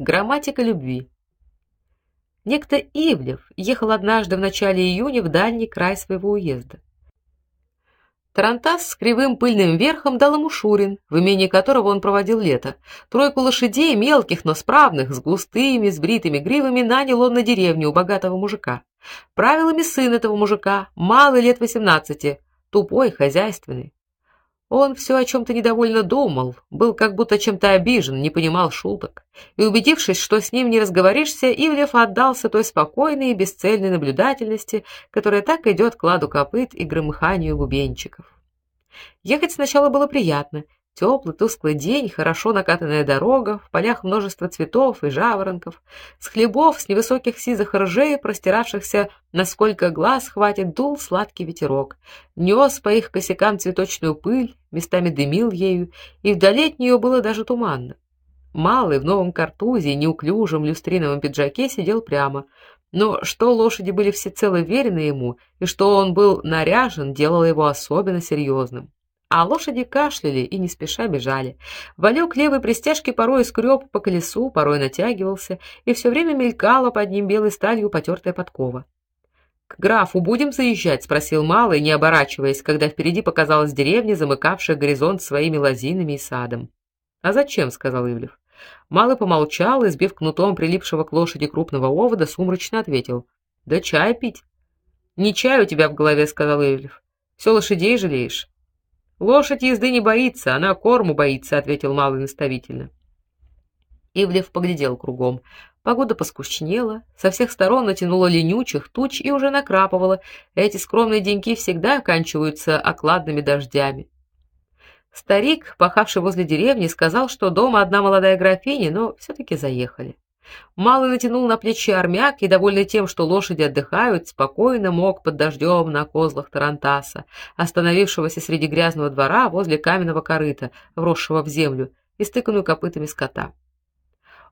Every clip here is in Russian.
Грамматика любви. Некто Ивлев ехал однажды в начале июня в дальний край своего уезда. Тарантас с кривым пыльным верхом дал ему Шурин, в имении которого он проводил лето. Тройку лошадей, мелких, но справных, с густыми, с бритыми гривами, нанял он на деревню у богатого мужика. Правил ими сын этого мужика, малый лет восемнадцати, тупой, хозяйственный. Он все о чем то недовольно думал, был как будто чем-то обижен, не понимал шуток. И убедившись, что с ним не разговоришься, Ивлев отдался той спокойной и бесцельной наблюдательности, которая так идет к ладу копыт и громыханию бубенчиков. Ехать сначала было приятно, Теплый, тусклый день, хорошо накатанная дорога, в полях множество цветов и жаворонков. С хлебов, с невысоких сизых ржей, простиравшихся, насколько глаз хватит, дул сладкий ветерок. Нес по их косякам цветочную пыль, местами дымил ею, и вдали от нее было даже туманно. Малый в новом картузе и неуклюжем люстриновом пиджаке сидел прямо. Но что лошади были всецело верены ему, и что он был наряжен, делало его особенно серьезным а лошади кашляли и не спеша бежали. Валюк левой пристяжки порой скреб по колесу, порой натягивался, и все время мелькала под ним белой сталью потертая подкова. К графу будем заезжать, спросил малый, не оборачиваясь, когда впереди показалась деревня, замыкавшая горизонт своими лозинами и садом. А зачем, сказал Ивлев. Малый помолчал и, сбив кнутом прилипшего к лошади крупного овода, сумрачно ответил: "Да чай пить". "Не чай у тебя в голове", сказал Ивлев. Все лошадей жалеешь". Лошадь езды не боится, она корму боится, ответил малый наставительно. Ивлев поглядел кругом. Погода поскучнела, со всех сторон натянуло ленючих туч и уже накрапывало. Эти скромные деньки всегда оканчиваются окладными дождями. Старик, пахавший возле деревни, сказал, что дома одна молодая графиня, но все таки заехали. Малый натянул на плечи армяк и, довольный тем, что лошади отдыхают, спокойно мог под дождем на козлах тарантаса, остановившегося среди грязного двора возле каменного корыта, вросшего в землю, и стыканную копытами скота.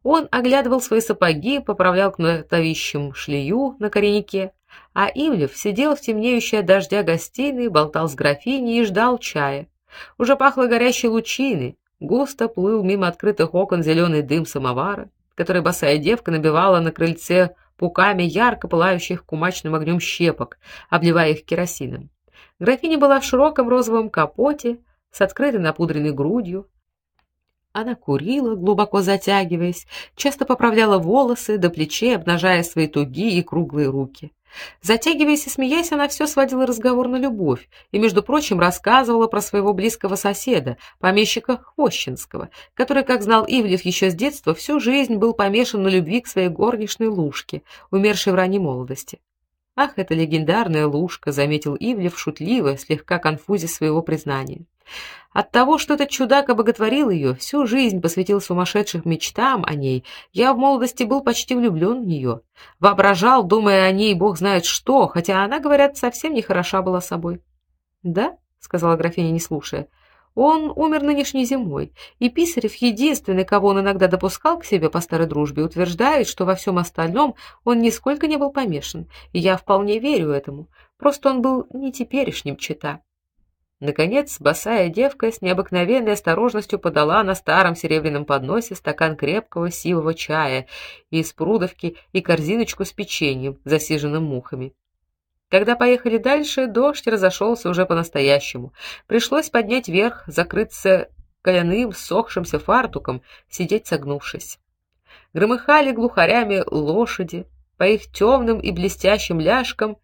Он оглядывал свои сапоги, поправлял кнутовищем шлею на кореннике, а Ивлев сидел в темнеющей от дождя гостиной, болтал с графиней и ждал чая. Уже пахло горящей лучиной, густо плыл мимо открытых окон зеленый дым самовара который босая девка набивала на крыльце пуками ярко пылающих кумачным огнем щепок, обливая их керосином. Графиня была в широком розовом капоте с открытой напудренной грудью. Она курила, глубоко затягиваясь, часто поправляла волосы до плечей, обнажая свои тугие и круглые руки. Затягиваясь и смеясь, она все сводила разговор на любовь и, между прочим, рассказывала про своего близкого соседа, помещика Хвощинского, который, как знал Ивлев еще с детства, всю жизнь был помешан на любви к своей горничной Лушке, умершей в ранней молодости. Ах, эта легендарная Лушка, заметил Ивлев шутливо, слегка конфузе своего признания. От того, что этот чудак обоготворил ее, всю жизнь посвятил сумасшедшим мечтам о ней, я в молодости был почти влюблен в нее. Воображал, думая о ней, бог знает что, хотя она, говорят, совсем не хороша была собой. "Да?" сказала графиня, не слушая. Он умер нынешней зимой, и Писарев, единственный, кого он иногда допускал к себе по старой дружбе, утверждает, что во всем остальном он нисколько не был помешан, и я вполне верю этому. Просто он был не теперешним чита. Наконец, босая девка с необыкновенной осторожностью подала на старом серебряном подносе стакан крепкого сивого чая из прудовки и корзиночку с печеньем, засиженным мухами. Когда поехали дальше, дождь разошелся уже по-настоящему. Пришлось поднять верх, закрыться коляным сохшимся фартуком, сидеть согнувшись. Громыхали глухарями лошади, по их темным и блестящим ляжкам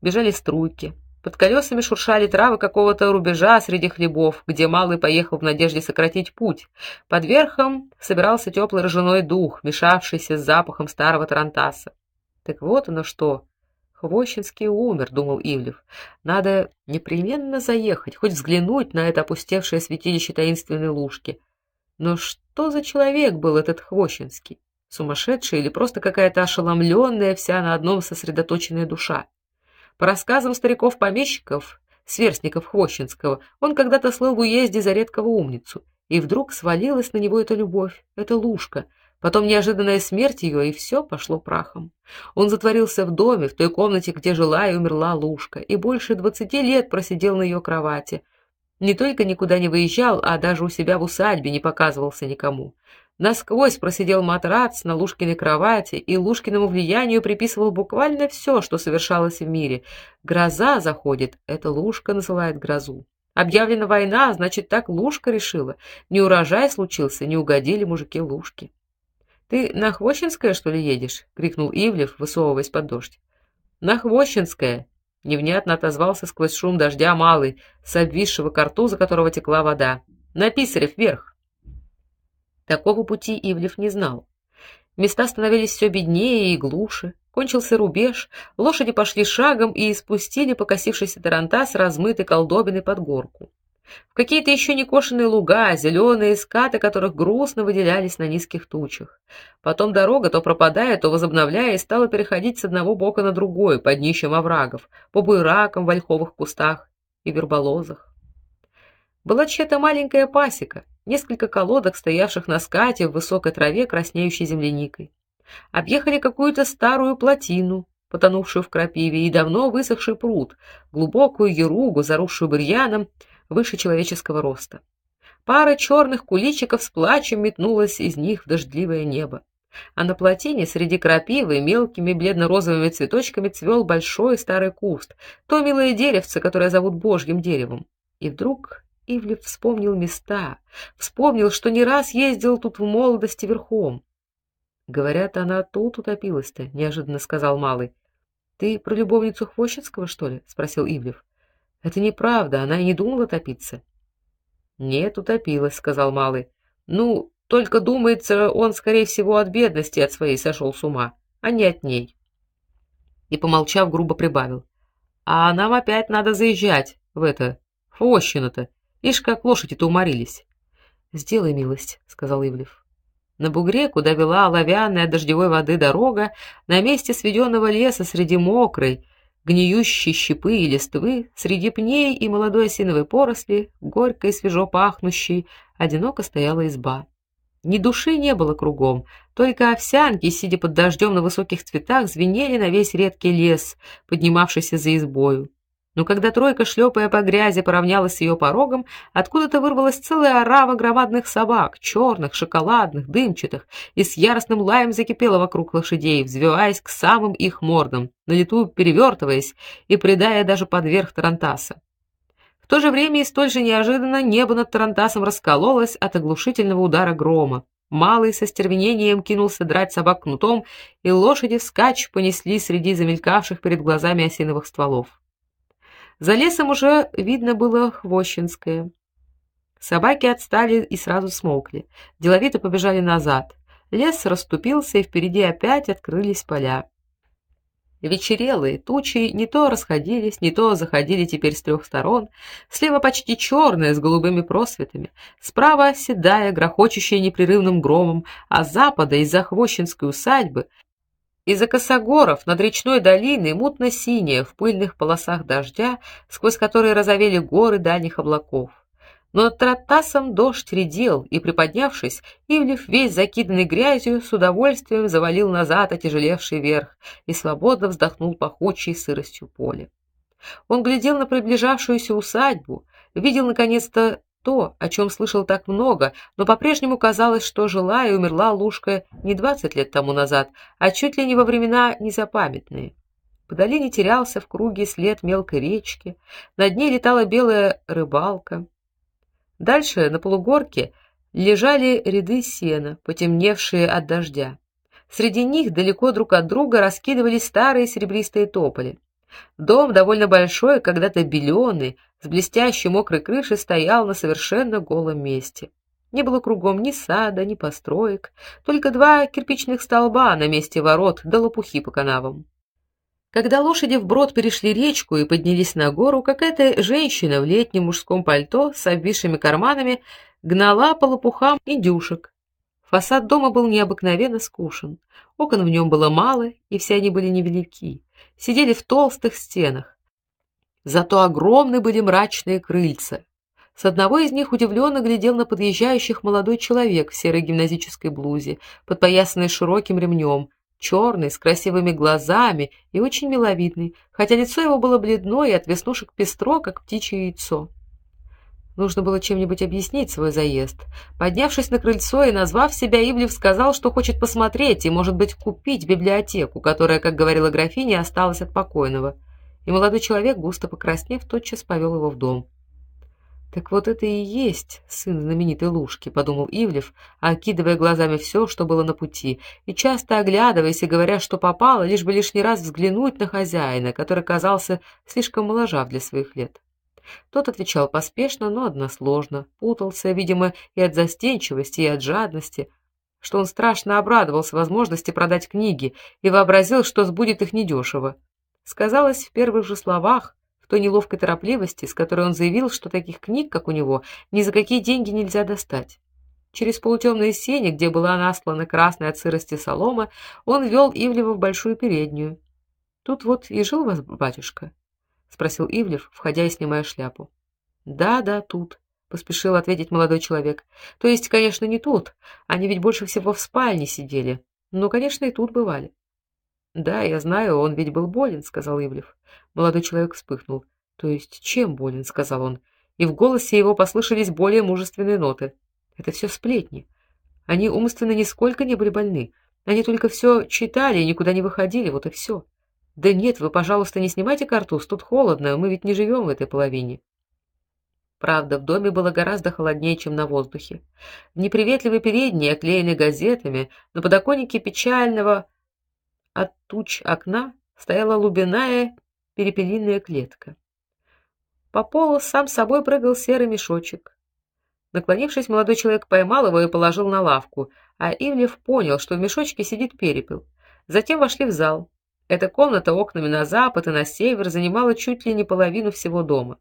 бежали струйки. Под колесами шуршали травы какого-то рубежа среди хлебов, где малый поехал в надежде сократить путь. Под верхом собирался теплый ржаной дух, мешавшийся с запахом старого тарантаса. Так вот оно что. Хвощинский умер, думал Ивлев. Надо непременно заехать, хоть взглянуть на это опустевшее святилище таинственной лужки. Но что за человек был этот Хвощинский? Сумасшедший или просто какая-то ошеломленная вся на одном сосредоточенная душа? По рассказам стариков-помещиков, сверстников Хвощинского, он когда-то слыл в уезде за редкого умницу, и вдруг свалилась на него эта любовь, эта лужка. Потом неожиданная смерть ее, и все пошло прахом. Он затворился в доме, в той комнате, где жила и умерла лужка, и больше двадцати лет просидел на ее кровати. Не только никуда не выезжал, а даже у себя в усадьбе не показывался никому. Насквозь просидел матрац на Лушкиной кровати и Лушкиному влиянию приписывал буквально все, что совершалось в мире. Гроза заходит, это Лушка называет грозу. Объявлена война, значит, так Лушка решила. Не урожай случился, не угодили мужики Лушки. Ты на Хвощинское, что ли, едешь? крикнул Ивлев, высовываясь под дождь. На Хвощинское, невнятно отозвался сквозь шум дождя малый, с обвисшего карту, за которого текла вода. На Писарев вверх. Такого пути Ивлев не знал. Места становились все беднее и глуше. Кончился рубеж, лошади пошли шагом и спустили покосившийся тарантас размытой колдобиной под горку. В какие-то еще не кошенные луга, зеленые скаты которых грустно выделялись на низких тучах. Потом дорога то пропадая, то возобновляя, и стала переходить с одного бока на другой, под днищем оврагов, по буйракам в ольховых кустах и верболозах. Была чья-то маленькая пасека, несколько колодок, стоявших на скате в высокой траве, краснеющей земляникой объехали какую-то старую плотину, потонувшую в крапиве, и давно высохший пруд, глубокую еругу, заросшую бурьяном, выше человеческого роста. Пара черных куличиков с плачем метнулась из них в дождливое небо. А на плотине среди крапивы мелкими бледно-розовыми цветочками цвел большой старый куст, то милое деревце, которое зовут божьим деревом. И вдруг Ивлев вспомнил места, вспомнил, что не раз ездил тут в молодости верхом. Говорят, она тут утопилась-то, неожиданно сказал малый. Ты про любовницу Хвощинского, что ли? спросил Ивлев. Это неправда, она и не думала топиться. Нет, утопилась, сказал малый. Ну, только думается, он скорее всего от бедности от своей сошел с ума, а не от ней. И помолчав, грубо прибавил: "А нам опять надо заезжать в это Хвощино-то. Ишь, как лошади-то уморились". "Сделай милость", сказал Ивлев. На бугре, куда вела оловянная дождевой воды дорога, на месте сведенного леса среди мокрой, гниющей щепы и листвы, среди пней и молодой осиновой поросли, горькой и свежо пахнущей, одиноко стояла изба. Ни души не было кругом, только овсянки, сидя под дождем на высоких цветах, звенели на весь редкий лес, поднимавшийся за избою. Но когда тройка, шлепая по грязи, поравнялась с ее порогом, откуда-то вырвалась целая орава громадных собак, черных, шоколадных, дымчатых, и с яростным лаем закипела вокруг лошадей, взвиваясь к самым их мордам, на лету перевертываясь и придая даже под верх тарантаса. В то же время и столь же неожиданно небо над тарантасом раскололось от оглушительного удара грома. Малый со стервенением кинулся драть собак кнутом, и лошади вскачь понесли среди замелькавших перед глазами осиновых стволов. За лесом уже видно было Хвощинское. Собаки отстали и сразу смолкли. Деловито побежали назад. Лес расступился, и впереди опять открылись поля. Вечерелые тучи не то расходились, не то заходили теперь с трех сторон. Слева почти черная с голубыми просветами, справа седая, грохочущая непрерывным громом, а с запада из-за Хвощинской усадьбы из-за косогоров над речной долиной мутно-синяя в пыльных полосах дождя, сквозь которые разовели горы дальних облаков. Но над Траттасом дождь редел, и приподнявшись, Ивлев весь закиданный грязью с удовольствием завалил назад отяжелевший верх и свободно вздохнул пахучей сыростью поле. Он глядел на приближавшуюся усадьбу, видел наконец-то то, о чем слышал так много, но по-прежнему казалось, что жила и умерла Лушка не двадцать лет тому назад, а чуть ли не во времена незапамятные. По долине терялся в круге след мелкой речки, над ней летала белая рыбалка. Дальше на полугорке лежали ряды сена, потемневшие от дождя. Среди них далеко друг от друга раскидывались старые серебристые тополи. Дом довольно большой, когда-то беленый, с блестящей мокрой крышей стоял на совершенно голом месте. Не было кругом ни сада, ни построек, только два кирпичных столба на месте ворот да лопухи по канавам. Когда лошади вброд перешли речку и поднялись на гору, какая-то женщина в летнем мужском пальто с обвисшими карманами гнала по лопухам индюшек. Фасад дома был необыкновенно скучен. Окон в нем было мало, и все они были невелики, сидели в толстых стенах. Зато огромны были мрачные крыльца. С одного из них удивленно глядел на подъезжающих молодой человек в серой гимназической блузе, подпоясанной широким ремнем, черный, с красивыми глазами и очень миловидный, хотя лицо его было бледное и от веснушек пестро, как птичье яйцо. Нужно было чем-нибудь объяснить свой заезд. Поднявшись на крыльцо и назвав себя, Ивлев сказал, что хочет посмотреть и, может быть, купить библиотеку, которая, как говорила графиня, осталась от покойного. И молодой человек, густо покраснев, тотчас повел его в дом. Так вот это и есть сын знаменитой Лушки, подумал Ивлев, окидывая глазами все, что было на пути, и часто оглядываясь и говоря, что попало, лишь бы лишний раз взглянуть на хозяина, который казался слишком моложав для своих лет. Тот отвечал поспешно, но односложно, путался, видимо, и от застенчивости, и от жадности, что он страшно обрадовался возможности продать книги и вообразил, что сбудет их недешево. Сказалось в первых же словах, в той неловкой торопливости, с которой он заявил, что таких книг, как у него, ни за какие деньги нельзя достать. Через полутемные сени, где была наслана красная от сырости солома, он вел Ивлева в большую переднюю. Тут вот и жил вас батюшка спросил Ивлев, входя и снимая шляпу. Да, да, тут, поспешил ответить молодой человек. То есть, конечно, не тут. Они ведь больше всего в спальне сидели. Но, конечно, и тут бывали. Да, я знаю, он ведь был болен, сказал Ивлев. Молодой человек вспыхнул. То есть, чем болен, сказал он, и в голосе его послышались более мужественные ноты. Это все сплетни. Они умственно нисколько не были больны. Они только все читали и никуда не выходили, вот и все. Да нет, вы, пожалуйста, не снимайте картуз, тут холодно, мы ведь не живем в этой половине. Правда, в доме было гораздо холоднее, чем на воздухе. В неприветливой передней, оклеенной газетами, на подоконнике печального от туч окна стояла лубиная перепелиная клетка. По полу сам собой прыгал серый мешочек. Наклонившись, молодой человек поймал его и положил на лавку, а Ивлев понял, что в мешочке сидит перепел. Затем вошли в зал. Эта комната окнами на запад и на север занимала чуть ли не половину всего дома.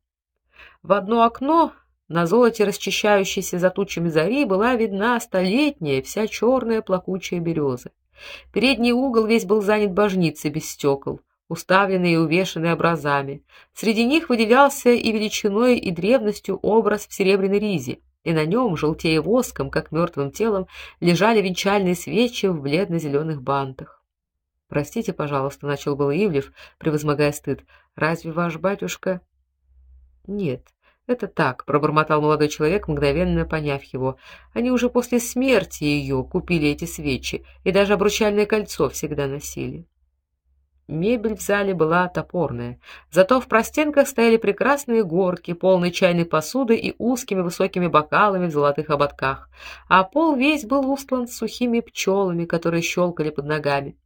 В одно окно на золоте расчищающейся за тучами зари была видна столетняя, вся черная плакучая береза. Передний угол весь был занят божницей без стекол, уставленной и увешанной образами. Среди них выделялся и величиной, и древностью образ в серебряной ризе, и на нем, желтея воском, как мертвым телом, лежали венчальные свечи в бледно зеленых бантах. Простите, пожалуйста, начал был Ивлев, превозмогая стыд. Разве ваш батюшка Нет, это так, пробормотал молодой человек, мгновенно поняв его. Они уже после смерти ее купили эти свечи и даже обручальное кольцо всегда носили. Мебель в зале была топорная, зато в простенках стояли прекрасные горки, полные чайной посуды и узкими высокими бокалами в золотых ободках, а пол весь был устлан сухими пчелами, которые щелкали под ногами.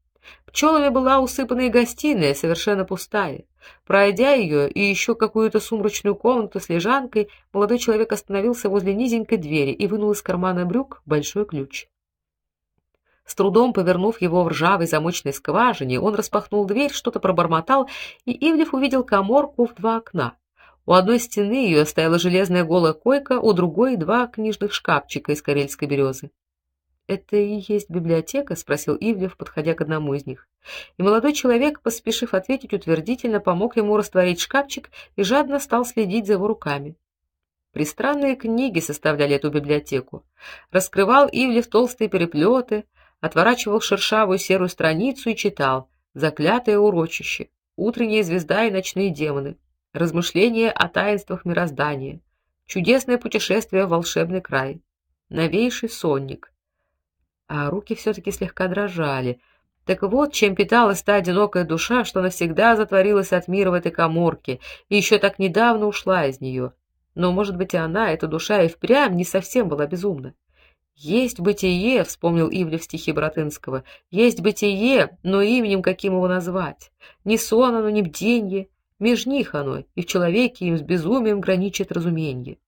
Пчелами была усыпана и гостиная, совершенно пустая. Пройдя ее и еще какую-то сумрачную комнату с лежанкой, молодой человек остановился возле низенькой двери и вынул из кармана брюк большой ключ. С трудом повернув его в ржавой замочной скважине, он распахнул дверь, что-то пробормотал, и Ивлев увидел каморку в два окна. У одной стены ее стояла железная голая койка, у другой два книжных шкафчика из карельской березы. Это и есть библиотека, спросил Ивлев, подходя к одному из них. И молодой человек, поспешив ответить утвердительно, помог ему растворить шкафчик и жадно стал следить за его руками. Пристранные книги составляли эту библиотеку. Раскрывал Ивлев толстые переплеты, отворачивал шершавую серую страницу и читал: Заклятое урочище, Утренняя звезда и ночные демоны, Размышления о таинствах мироздания, Чудесное путешествие в волшебный край, Новейший сонник, а руки все таки слегка дрожали. Так вот, чем питалась та одинокая душа, что навсегда затворилась от мира в этой каморке и еще так недавно ушла из нее. Но, может быть, и она, эта душа, и впрямь не совсем была безумна. Есть бытие, вспомнил Ивлев стихи Братынского. Есть бытие, но именем каким его назвать? Не сон оно, не бденье, меж них оно, и в человеке им с безумием граничит разумение.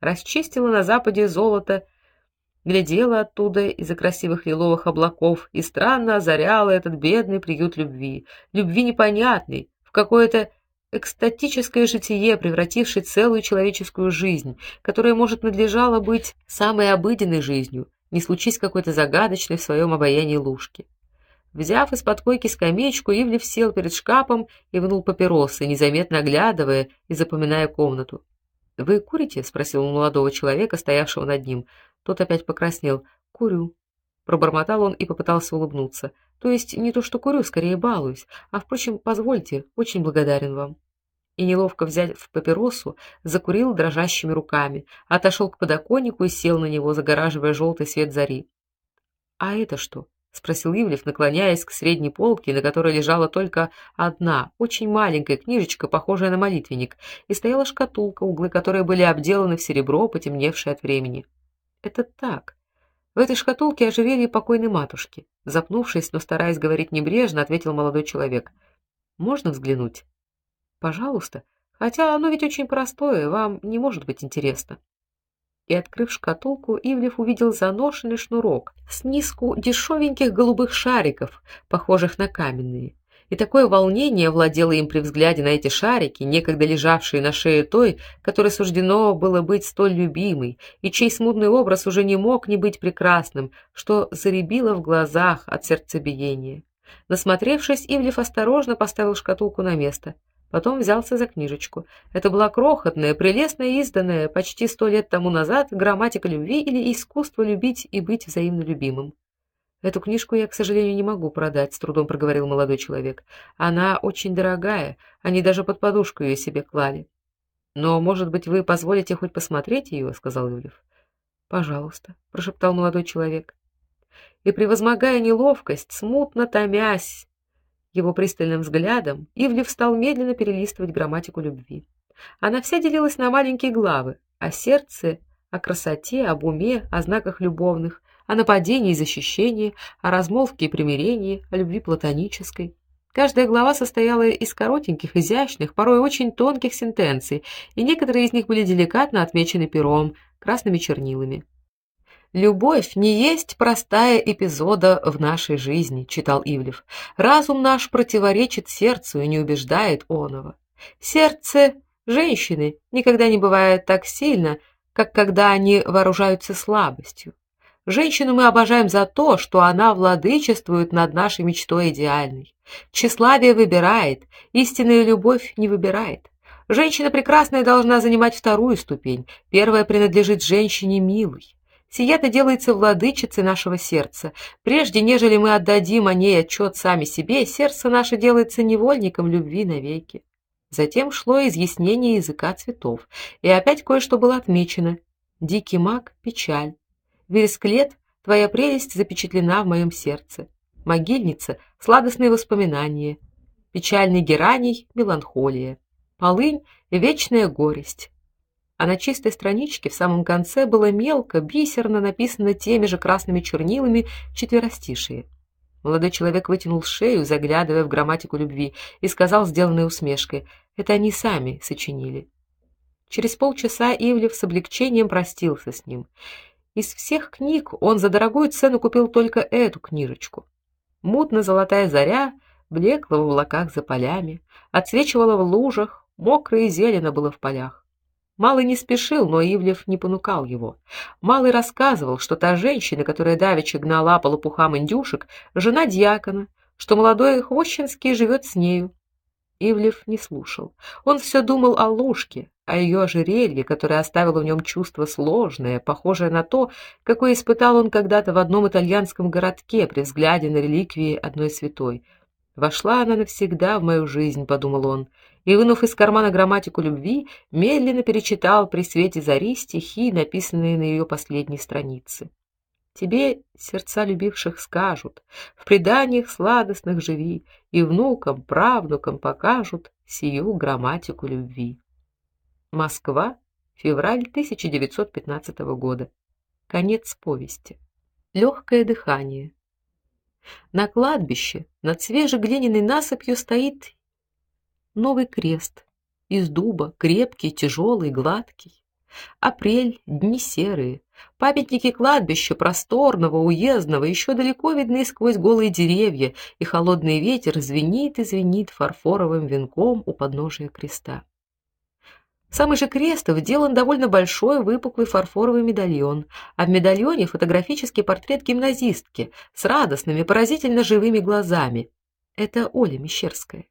Расчистило на западе золото глядела оттуда из-за красивых лиловых облаков и странно озаряла этот бедный приют любви, любви непонятной, в какое-то экстатическое житие, превратившее целую человеческую жизнь, которая может надлежало быть самой обыденной жизнью, не случись какой-то загадочной в своем обаянии лужки. Взяв из-под койки скамеечку, Ивлев сел перед шкафом и вынул папиросы, незаметно оглядывая и запоминая комнату. "Вы курите?" спросил он молодого человека, стоявшего над ним. Тот опять покраснел. "Курю", пробормотал он и попытался улыбнуться. "То есть не то, что курю, скорее балуюсь. А впрочем, позвольте, очень благодарен вам". и неловко взяв папиросу, закурил дрожащими руками, отошел к подоконнику и сел на него, загораживая желтый свет зари. А это что? спросил Ивлев, наклоняясь к средней полке, на которой лежала только одна, очень маленькая книжечка, похожая на молитвенник, и стояла шкатулка, углы которой были обделаны в серебро, потемневшее от времени. Это так. В этой шкатулке ожерелье покойной матушки. Запнувшись, но стараясь говорить небрежно, ответил молодой человек. Можно взглянуть? Пожалуйста. Хотя оно ведь очень простое, вам не может быть интересно и, открыв шкатулку, Ивлев увидел заношенный шнурок с низку дешевеньких голубых шариков, похожих на каменные. И такое волнение владело им при взгляде на эти шарики, некогда лежавшие на шее той, которой суждено было быть столь любимой, и чей смутный образ уже не мог не быть прекрасным, что заребило в глазах от сердцебиения. Насмотревшись, Ивлев осторожно поставил шкатулку на место. Потом взялся за книжечку. Это была крохотная, прелестная изданная почти сто лет тому назад грамматика любви или искусство любить и быть взаимно любимым. Эту книжку я, к сожалению, не могу продать, с трудом проговорил молодой человек. Она очень дорогая, они даже под подушку ее себе клали. Но, может быть, вы позволите хоть посмотреть ее?» — сказал Юлев. Пожалуйста, прошептал молодой человек. И превозмогая неловкость, смутно томясь, его пристальным взглядом Ивлев стал медленно перелистывать грамматику любви. Она вся делилась на маленькие главы: о сердце, о красоте, об уме, о знаках любовных, о нападении и защищении, о размолвке и примирении, о любви платонической. Каждая глава состояла из коротеньких, изящных, порой очень тонких сентенций, и некоторые из них были деликатно отмечены пером, красными чернилами. Любовь не есть простая эпизода в нашей жизни, читал Ивлев. Разум наш противоречит сердцу и не убеждает оного. Сердце женщины никогда не бывает так сильно, как когда они вооружаются слабостью. Женщину мы обожаем за то, что она владычествует над нашей мечтой идеальной. Тщеславие выбирает, истинная любовь не выбирает. Женщина прекрасная должна занимать вторую ступень. Первая принадлежит женщине милой. Сия-то делается владычицей нашего сердца. Прежде нежели мы отдадим о ней отчет сами себе, сердце наше делается невольником любви навеки. Затем шло изъяснение языка цветов, и опять кое-что было отмечено. Дикий мак печаль. Вересклет твоя прелесть запечатлена в моем сердце. Могильница сладостные воспоминания. Печальный гераний меланхолия. Полынь вечная горесть а на чистой страничке в самом конце было мелко, бисерно написано теми же красными чернилами четверостишие. Молодой человек вытянул шею, заглядывая в грамматику любви, и сказал сделанной усмешкой: "Это они сами сочинили". Через полчаса Ивлев с облегчением простился с ним. Из всех книг он за дорогую цену купил только эту книжечку. Мутно-золотая заря блекла в облаках за полями, отсвечивала в лужах, мокро и зелено было в полях. Малый не спешил, но Ивлев не понукал его. Малый рассказывал, что та женщина, которая давеча гнала по лопухам индюшек, жена дьякона, что молодой Хвощинский живет с нею. Ивлев не слушал. Он все думал о Лушке, о ее ожерелье, которое оставило в нем чувство сложное, похожее на то, какое испытал он когда-то в одном итальянском городке при взгляде на реликвии одной святой. Вошла она навсегда в мою жизнь, подумал он и, вынув из кармана грамматику любви, медленно перечитал при свете зари стихи, написанные на ее последней странице. Тебе сердца любивших скажут, в преданиях сладостных живи, и внукам, правнукам покажут сию грамматику любви. Москва, февраль 1915 года. Конец повести. Легкое дыхание. На кладбище над свежеглиняной насыпью стоит новый крест из дуба, крепкий, тяжелый, гладкий. Апрель, дни серые. Памятники кладбища просторного, уездного еще далеко видны сквозь голые деревья, и холодный ветер звенит и звенит фарфоровым венком у подножия креста. Самый же крест вделан довольно большой выпуклый фарфоровый медальон, а в медальоне фотографический портрет гимназистки с радостными, поразительно живыми глазами. Это Оля Мещерская.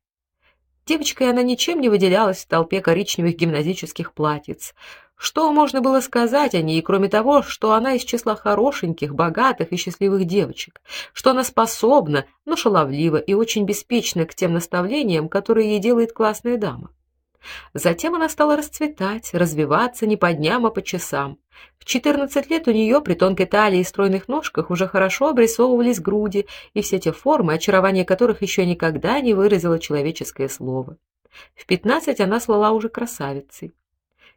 Девочкой она ничем не выделялась в толпе коричневых гимназических платьиц. Что можно было сказать о ней, кроме того, что она из числа хорошеньких, богатых и счастливых девочек, что она способна, но шаловлива и очень беспечна к тем наставлениям, которые ей делает классная дама. Затем она стала расцветать, развиваться не по дням, а по часам. В 14 лет у нее при тонкой талии и стройных ножках уже хорошо обрисовывались груди и все те формы, очарование которых еще никогда не выразило человеческое слово. В 15 она слала уже красавицей.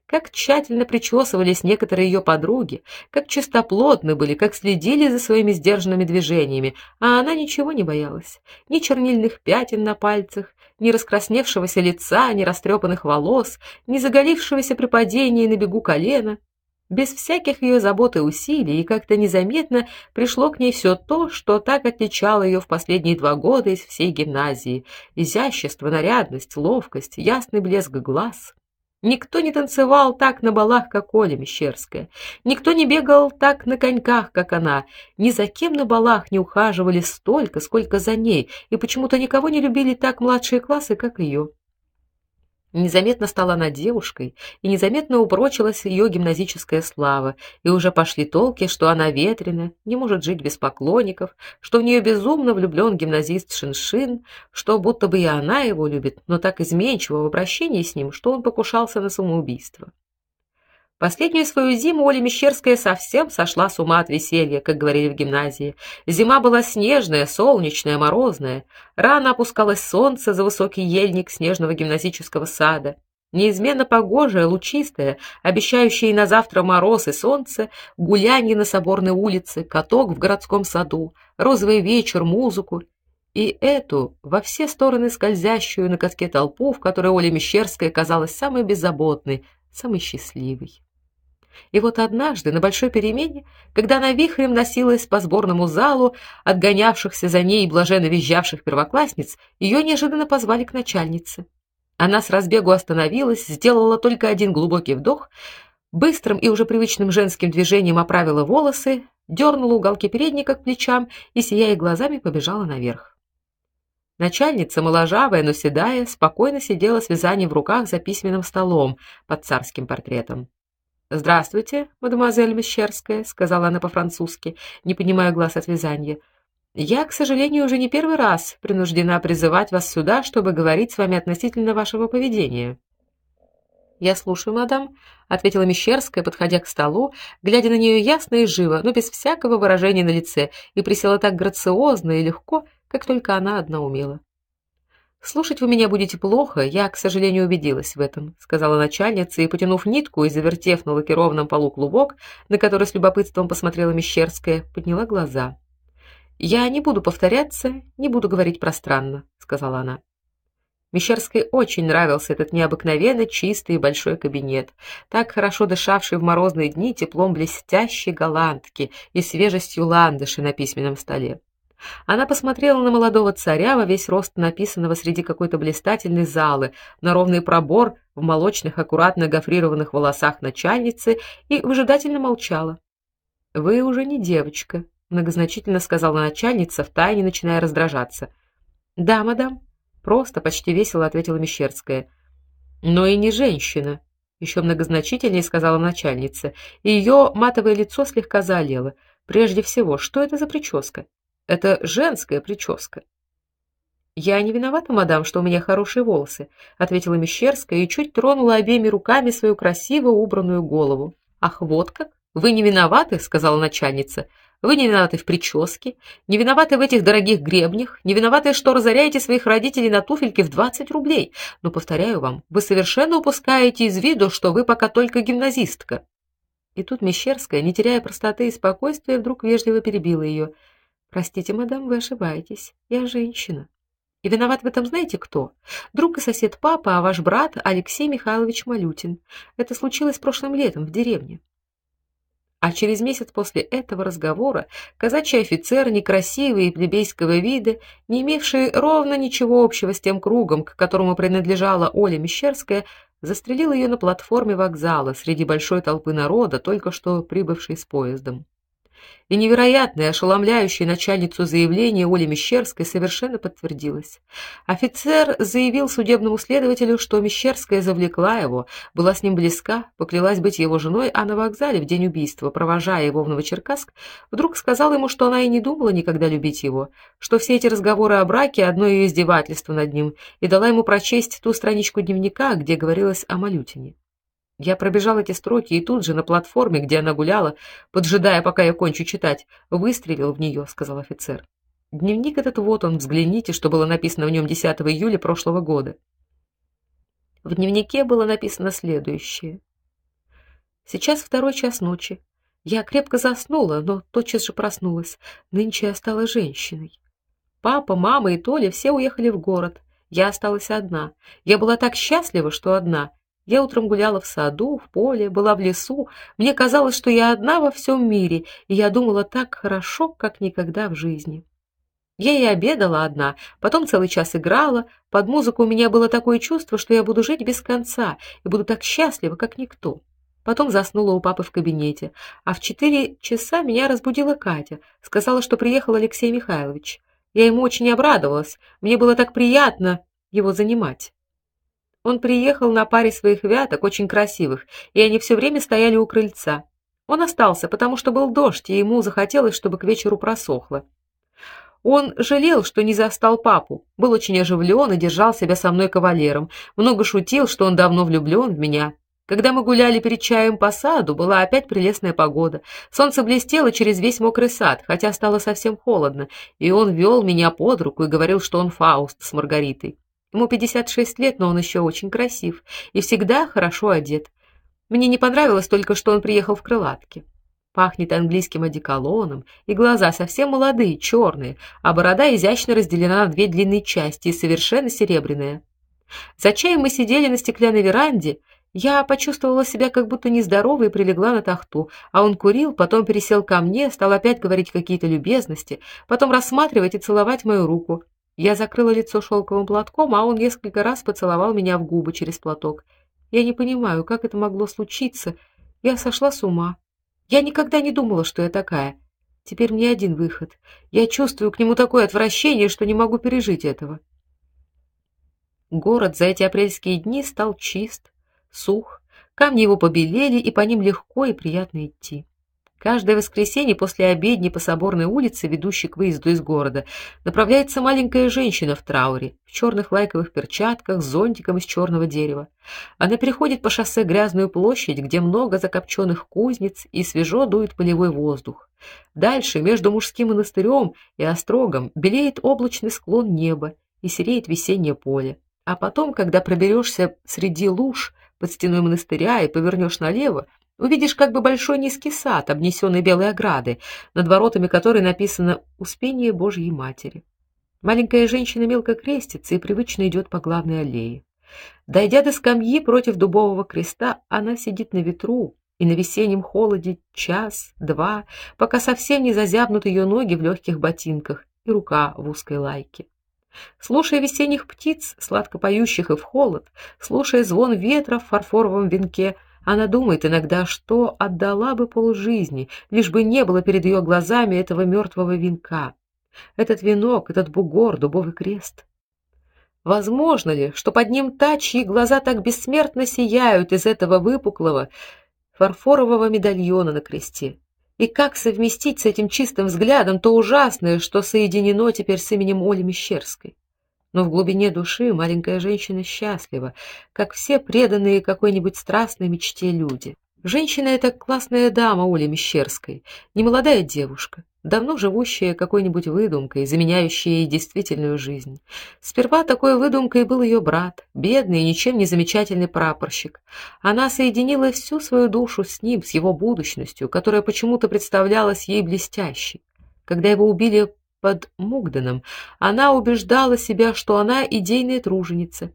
Как тщательно причесывались некоторые ее подруги, как чистоплотны были, как следили за своими сдержанными движениями, а она ничего не боялась. Ни чернильных пятен на пальцах, ни раскрасневшегося лица, ни растрепанных волос, ни заголившегося при падении на бегу колена. Без всяких ее забот и усилий, и как-то незаметно пришло к ней все то, что так отличало ее в последние два года из всей гимназии: изящество, нарядность, ловкость, ясный блеск глаз. Никто не танцевал так на балах, как Оля Мещерская. Никто не бегал так на коньках, как она. Ни за кем на балах не ухаживали столько, сколько за ней, и почему-то никого не любили так младшие классы, как ее. Незаметно стала она девушкой, и незаметно упрочилась ее гимназическая слава, и уже пошли толки, что она ветреная, не может жить без поклонников, что в нее безумно влюблен гимназист Шиншин, что будто бы и она его любит, но так изменчиво в обращении с ним, что он покушался на самоубийство. Последнюю свою зиму Оля Мещерская совсем сошла с ума от веселья, как говорили в гимназии. Зима была снежная, солнечная, морозная. Рано опускалось солнце за высокий ельник снежного гимназического сада. Неизменно погожее, лучистое, обещающее и на завтра мороз и солнце, гулянье на соборной улице, каток в городском саду, розовый вечер, музыку и эту во все стороны скользящую на катке толпу, в которой Оля Мещерская казалась самой беззаботной, самой счастливой. И вот однажды на большой перемене, когда она вихрем носилась по сборному залу, отгонявшихся за ней и блаженно визжавших первоклассниц, ее неожиданно позвали к начальнице. Она с разбегу остановилась, сделала только один глубокий вдох, быстрым и уже привычным женским движением оправила волосы, дернула уголки передника к плечам и сияя глазами побежала наверх. Начальница, моложавая, но седая, спокойно сидела с вязанием в руках за письменным столом под царским портретом. Здравствуйте, мадемуазель Мещерская, сказала она по-французски, не понимая глаз от вязания. Я, к сожалению, уже не первый раз принуждена призывать вас сюда, чтобы говорить с вами относительно вашего поведения. Я слушаю, мадам, ответила Мещерская, подходя к столу, глядя на нее ясно и живо, но без всякого выражения на лице, и присела так грациозно и легко, как только она одна умела. Слушать вы меня будете плохо, я, к сожалению, убедилась в этом, сказала начальница и потянув нитку и завертев на лакированном полу клубок, на который с любопытством посмотрела Мещерская, подняла глаза. Я не буду повторяться, не буду говорить пространно, сказала она. Мещерской очень нравился этот необыкновенно чистый и большой кабинет, так хорошо дышавший в морозные дни теплом блестящей голландки и свежестью ландыши на письменном столе. Она посмотрела на молодого царя во весь рост написанного среди какой-то блистательной залы, на ровный пробор в молочных аккуратно гофрированных волосах начальницы и выжидательно молчала. Вы уже не девочка, многозначительно сказала начальница, втайне начиная раздражаться. Да, мадам, просто почти весело ответила Мещерская. Но и не женщина, еще многозначительнее сказала начальница, и ее матовое лицо слегка заолело. Прежде всего, что это за прическа? Это женская прическа. Я не виновата, мадам, что у меня хорошие волосы, ответила Мещерская и чуть тронула обеими руками свою красиво убранную голову. Ах, вот как? Вы не виноваты, сказала начальница. Вы не виноваты в прическе, не виноваты в этих дорогих гребнях, не виноваты, что разоряете своих родителей на туфельки в 20 рублей. Но повторяю вам, вы совершенно упускаете из виду, что вы пока только гимназистка. И тут Мещерская, не теряя простоты и спокойствия, вдруг вежливо перебила ее. Простите, мадам, вы ошибаетесь. Я женщина. И виноват в этом знаете кто? Друг и сосед папа, а ваш брат Алексей Михайлович Малютин. Это случилось прошлым летом в деревне. А через месяц после этого разговора казачий офицер, некрасивый и плебейского вида, не имевший ровно ничего общего с тем кругом, к которому принадлежала Оля Мещерская, застрелил ее на платформе вокзала среди большой толпы народа, только что прибывшей с поездом. И невероятное, ошеломляющее начальницу заявление Оли Мещерской совершенно подтвердилось. Офицер заявил судебному следователю, что Мещерская завлекла его, была с ним близка, поклялась быть его женой, а на вокзале в день убийства, провожая его в Новочеркасск, вдруг сказала ему, что она и не думала никогда любить его, что все эти разговоры о браке одно ее издевательство над ним, и дала ему прочесть ту страничку дневника, где говорилось о Малютине. Я пробежал эти строки и тут же на платформе, где она гуляла, поджидая, пока я кончу читать, выстрелил в нее, сказал офицер. Дневник этот вот он, взгляните, что было написано в нем 10 июля прошлого года. В дневнике было написано следующее: Сейчас второй час ночи. Я крепко заснула, но тотчас же проснулась. Нынче я стала женщиной. Папа, мама и Толя все уехали в город. Я осталась одна. Я была так счастлива, что одна. Я утром гуляла в саду, в поле, была в лесу. Мне казалось, что я одна во всем мире, и я думала так хорошо, как никогда в жизни. Я и обедала одна, потом целый час играла. Под музыку у меня было такое чувство, что я буду жить без конца и буду так счастлива, как никто. Потом заснула у папы в кабинете, а в четыре часа меня разбудила Катя, сказала, что приехал Алексей Михайлович. Я ему очень обрадовалась. Мне было так приятно его занимать. Он приехал на паре своих вяток, очень красивых, и они все время стояли у крыльца. Он остался, потому что был дождь, и ему захотелось, чтобы к вечеру просохло. Он жалел, что не застал папу, был очень оживлен и держал себя со мной кавалером, много шутил, что он давно влюблен в меня. Когда мы гуляли перед чаем по саду, была опять прелестная погода. Солнце блестело через весь мокрый сад, хотя стало совсем холодно, и он вел меня под руку и говорил, что он Фауст с Маргаритой. Ему 56 лет, но он еще очень красив и всегда хорошо одет. Мне не понравилось только, что он приехал в крылатке. Пахнет английским одеколоном, и глаза совсем молодые, черные, а борода изящно разделена на две длинные части и совершенно серебряная. За чаем мы сидели на стеклянной веранде. Я почувствовала себя как будто нездоровой и прилегла на тахту, а он курил, потом пересел ко мне, стал опять говорить какие-то любезности, потом рассматривать и целовать мою руку. Я закрыла лицо шелковым платком, а он несколько раз поцеловал меня в губы через платок. Я не понимаю, как это могло случиться. Я сошла с ума. Я никогда не думала, что я такая. Теперь мне один выход. Я чувствую к нему такое отвращение, что не могу пережить этого. Город за эти апрельские дни стал чист, сух, камни его побелели, и по ним легко и приятно идти. Каждое воскресенье после обедни по соборной улице, ведущей к выезду из города, направляется маленькая женщина в трауре, в черных лайковых перчатках с зонтиком из черного дерева. Она переходит по шоссе грязную площадь, где много закопченных кузниц и свежо дует полевой воздух. Дальше, между мужским монастырем и острогом, белеет облачный склон неба и сереет весеннее поле. А потом, когда проберешься среди луж под стеной монастыря и повернешь налево, увидишь как бы большой низкий сад, обнесенный белой оградой, над воротами которой написано «Успение Божьей Матери». Маленькая женщина мелко крестится и привычно идет по главной аллее. Дойдя до скамьи против дубового креста, она сидит на ветру, и на весеннем холоде час, два, пока совсем не зазябнут ее ноги в легких ботинках и рука в узкой лайке. Слушая весенних птиц, сладко поющих и в холод, слушая звон ветра в фарфоровом венке, она думает иногда, что отдала бы полжизни, лишь бы не было перед ее глазами этого мертвого венка. Этот венок, этот бугор, дубовый крест. Возможно ли, что под ним та, чьи глаза так бессмертно сияют из этого выпуклого фарфорового медальона на кресте? И как совместить с этим чистым взглядом то ужасное, что соединено теперь с именем Оли Мещерской? Но в глубине души маленькая женщина счастлива, как все преданные какой-нибудь страстной мечте люди. Женщина эта классная дама Оли Мещерской, не молодая девушка, давно живущая какой-нибудь выдумкой, заменяющей ей действительную жизнь. Сперва такой выдумкой был ее брат, бедный и ничем не замечательный прапорщик. Она соединила всю свою душу с ним, с его будущностью, которая почему-то представлялась ей блестящей. Когда его убили под Мугденом, она убеждала себя, что она идейная труженица.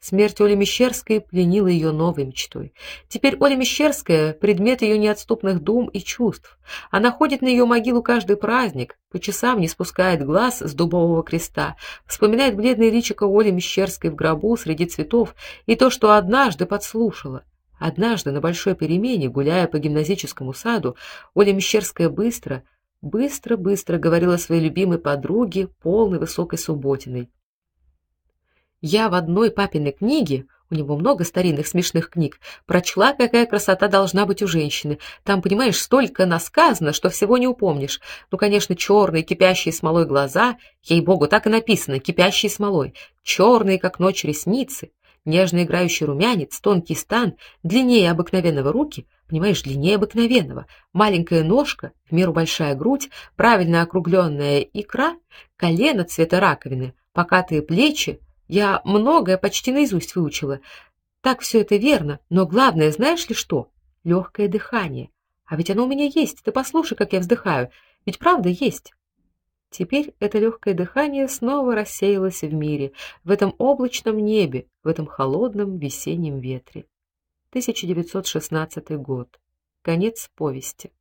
Смерть Оли Мещерской пленила ее новой мечтой. Теперь Оля Мещерская предмет ее неотступных дум и чувств. Она ходит на ее могилу каждый праздник, по часам не спускает глаз с дубового креста, вспоминает бледное личико Оли Мещерской в гробу среди цветов и то, что однажды подслушала. Однажды на большой перемене, гуляя по гимназическому саду, Оля Мещерская быстро, быстро-быстро говорила своей любимой подруге, полной высокой субботиной. Я в одной папиной книге у него много старинных смешных книг. Прочла, какая красота должна быть у женщины. Там, понимаешь, столько насказано, что всего не упомнишь. Ну, конечно, черные, кипящие смолой глаза, ей-богу, так и написано, кипящие смолой. Черные, как ночь, ресницы, нежно играющий румянец, тонкий стан, длиннее обыкновенного руки, понимаешь, длиннее обыкновенного, маленькая ножка, в меру большая грудь, правильно округленная икра, колено цвета раковины, покатые плечи, я многое почти наизусть выучила. Так все это верно, но главное, знаешь ли что? Легкое дыхание. А ведь оно у меня есть. Ты послушай, как я вздыхаю. Ведь правда есть. Теперь это легкое дыхание снова рассеялось в мире, в этом облачном небе, в этом холодном весеннем ветре. 1916 год. Конец повести.